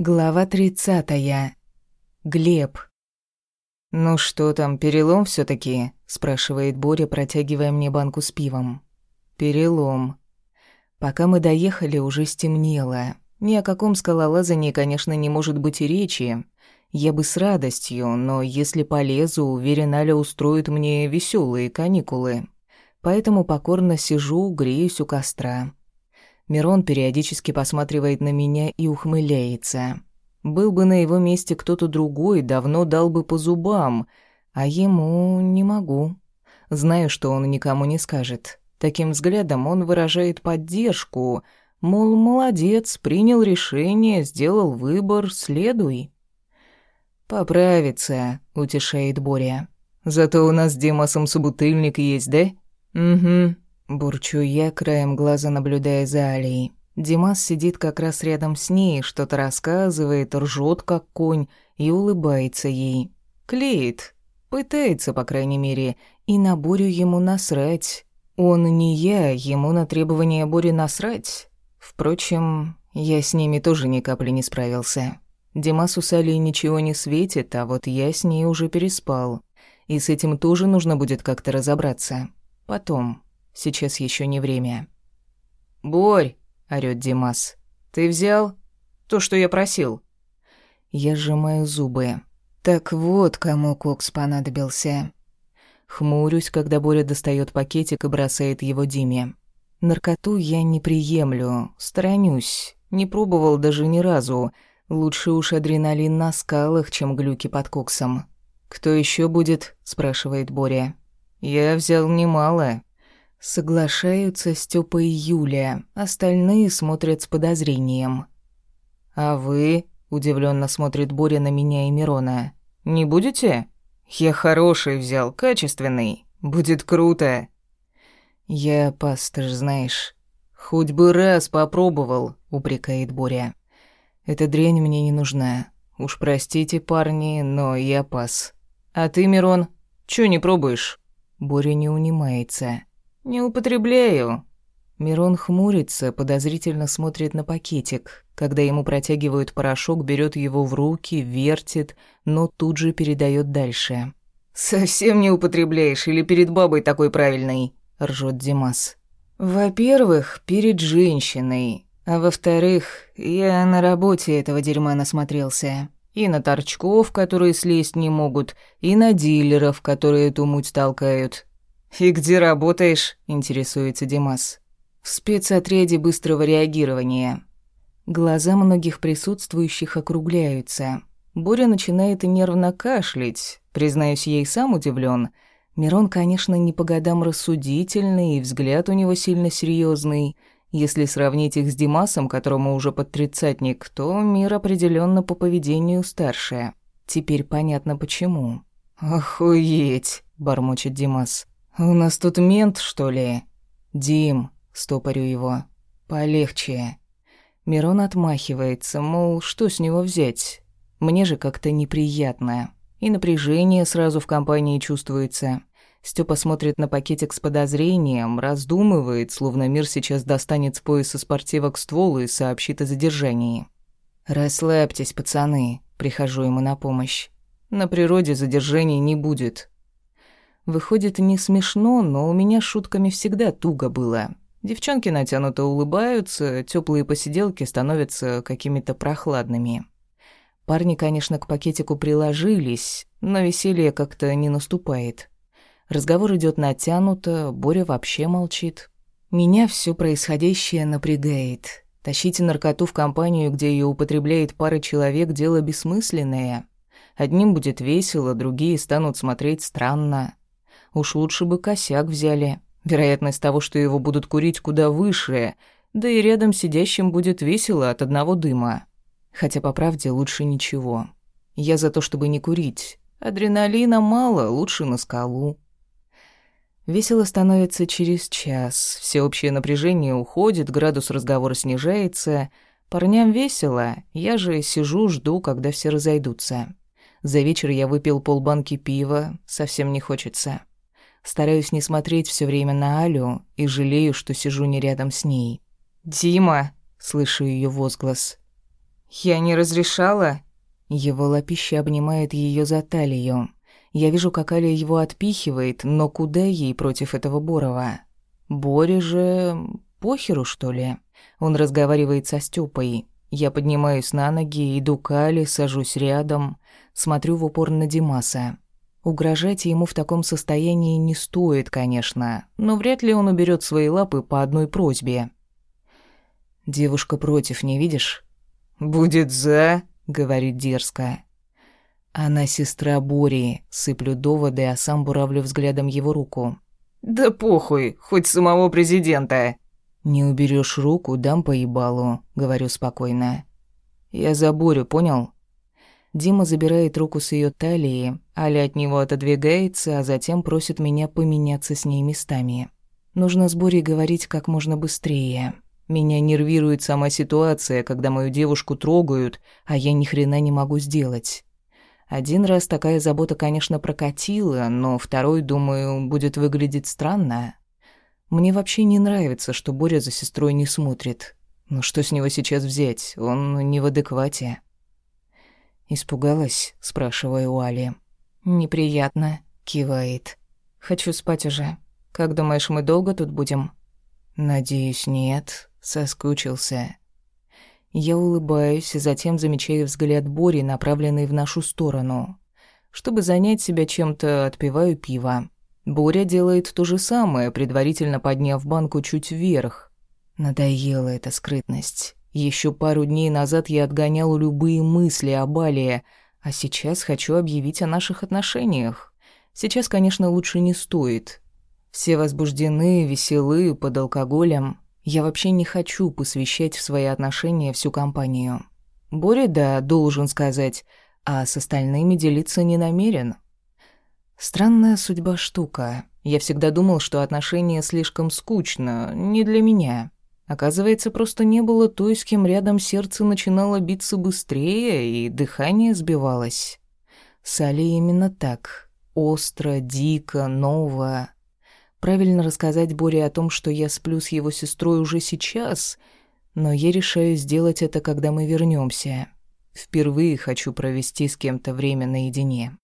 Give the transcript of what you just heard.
Глава тридцатая. Глеб. «Ну что там, перелом все таки спрашивает Боря, протягивая мне банку с пивом. «Перелом». Пока мы доехали, уже стемнело. Ни о каком скалолазании, конечно, не может быть и речи. Я бы с радостью, но если полезу, уверен, Аля устроит мне веселые каникулы. Поэтому покорно сижу, греюсь у костра. Мирон периодически посматривает на меня и ухмыляется. Был бы на его месте кто-то другой, давно дал бы по зубам, а ему не могу. Знаю, что он никому не скажет. Таким взглядом он выражает поддержку, мол, молодец, принял решение, сделал выбор, следуй. «Поправится», — утешает Боря. «Зато у нас с Димасом собутыльник есть, да?» «Угу», Бурчу я, краем глаза наблюдая за Алией. Димас сидит как раз рядом с ней, что-то рассказывает, ржет как конь и улыбается ей. Клеит. Пытается, по крайней мере, и на Борю ему насрать. Он не я, ему на требования Бори насрать. Впрочем, я с ними тоже ни капли не справился. Димасу с Алией ничего не светит, а вот я с ней уже переспал. И с этим тоже нужно будет как-то разобраться. Потом. Сейчас еще не время. «Борь!» — орёт Димас. «Ты взял то, что я просил?» Я сжимаю зубы. Так вот, кому кокс понадобился. Хмурюсь, когда Боря достает пакетик и бросает его Диме. Наркоту я не приемлю, сторонюсь. Не пробовал даже ни разу. Лучше уж адреналин на скалах, чем глюки под коксом. «Кто еще будет?» – спрашивает Боря. «Я взял немало. Соглашаются Степа и Юлия, остальные смотрят с подозрением. «А вы?» – удивленно смотрит Боря на меня и Мирона. «Не будете?» «Я хороший взял, качественный. Будет круто». «Я пастырь, знаешь. Хоть бы раз попробовал», – упрекает Боря. «Эта дрянь мне не нужна. Уж простите, парни, но я пас. А ты, Мирон, чё не пробуешь?» Боря не унимается. «Не употребляю». Мирон хмурится, подозрительно смотрит на пакетик. Когда ему протягивают порошок, берет его в руки, вертит, но тут же передает дальше. «Совсем не употребляешь или перед бабой такой правильный?» – ржет Димас. «Во-первых, перед женщиной, а во-вторых, я на работе этого дерьма насмотрелся. И на торчков, которые слезть не могут, и на дилеров, которые эту муть толкают. «И где работаешь?» – интересуется Димас. «В спецотряде быстрого реагирования». Глаза многих присутствующих округляются. Боря начинает нервно кашлять. Признаюсь, ей сам удивлен. Мирон, конечно, не по годам рассудительный, и взгляд у него сильно серьезный. Если сравнить их с Димасом, которому уже под тридцатник, то мир определенно по поведению старше. Теперь понятно почему. «Охуеть!» – бормочет Димас. «У нас тут мент, что ли?» «Дим», — стопорю его, — «полегче». Мирон отмахивается, мол, что с него взять? Мне же как-то неприятно. И напряжение сразу в компании чувствуется. Степа смотрит на пакетик с подозрением, раздумывает, словно мир сейчас достанет с пояса спортивок ствол и сообщит о задержании. «Расслабьтесь, пацаны», — прихожу ему на помощь. «На природе задержаний не будет. Выходит, не смешно, но у меня шутками всегда туго было. Девчонки натянуто улыбаются, теплые посиделки становятся какими-то прохладными. Парни, конечно, к пакетику приложились, но веселье как-то не наступает. Разговор идет натянуто, Боря вообще молчит. Меня все происходящее напрягает. Тащить наркоту в компанию, где ее употребляет пара человек, дело бессмысленное. Одним будет весело, другие станут смотреть странно. Уж лучше бы косяк взяли. Вероятность того, что его будут курить, куда выше, да и рядом сидящим будет весело от одного дыма. Хотя, по правде, лучше ничего. Я за то, чтобы не курить. Адреналина мало, лучше на скалу. Весело становится через час. Всеобщее напряжение уходит, градус разговора снижается. Парням весело, я же сижу, жду, когда все разойдутся. За вечер я выпил полбанки пива, совсем не хочется. Стараюсь не смотреть все время на Алю и жалею, что сижу не рядом с ней. «Дима!» — слышу ее возглас. «Я не разрешала?» Его лапище обнимает ее за талию. Я вижу, как Аля его отпихивает, но куда ей против этого Борова? Боре же... похеру, что ли? Он разговаривает со Стёпой. Я поднимаюсь на ноги, иду к Але, сажусь рядом, смотрю в упор на Димаса. Угрожать ему в таком состоянии не стоит, конечно, но вряд ли он уберет свои лапы по одной просьбе. «Девушка против, не видишь?» «Будет за», — говорит дерзко. Она сестра Бори, сыплю доводы, а сам буравлю взглядом его руку. «Да похуй, хоть самого президента!» «Не уберешь руку, дам по ебалу», — говорю спокойно. «Я за Борю, понял?» Дима забирает руку с ее талии, Аля от него отодвигается, а затем просит меня поменяться с ней местами. Нужно с Борей говорить как можно быстрее. Меня нервирует сама ситуация, когда мою девушку трогают, а я ни хрена не могу сделать. Один раз такая забота, конечно, прокатила, но второй, думаю, будет выглядеть странно. Мне вообще не нравится, что Боря за сестрой не смотрит. Но что с него сейчас взять? Он не в адеквате. «Испугалась?» — спрашиваю у Али. «Неприятно», — кивает. «Хочу спать уже. Как думаешь, мы долго тут будем?» «Надеюсь, нет», Соскучился. Я улыбаюсь, затем замечаю взгляд Бори, направленный в нашу сторону. Чтобы занять себя чем-то, отпиваю пиво. Боря делает то же самое, предварительно подняв банку чуть вверх. Надоела эта скрытность. Еще пару дней назад я отгонял любые мысли о Балии, а сейчас хочу объявить о наших отношениях. Сейчас, конечно, лучше не стоит. Все возбуждены, веселы, под алкоголем. Я вообще не хочу посвящать в свои отношения всю компанию. Боря, да, должен сказать, а с остальными делиться не намерен. Странная судьба штука. Я всегда думал, что отношения слишком скучно, не для меня. Оказывается, просто не было той, с кем рядом сердце начинало биться быстрее и дыхание сбивалось. С Али именно так. Остро, дико, ново. Правильно рассказать Боре о том, что я сплю с его сестрой уже сейчас, но я решаю сделать это, когда мы вернемся. Впервые хочу провести с кем-то время наедине.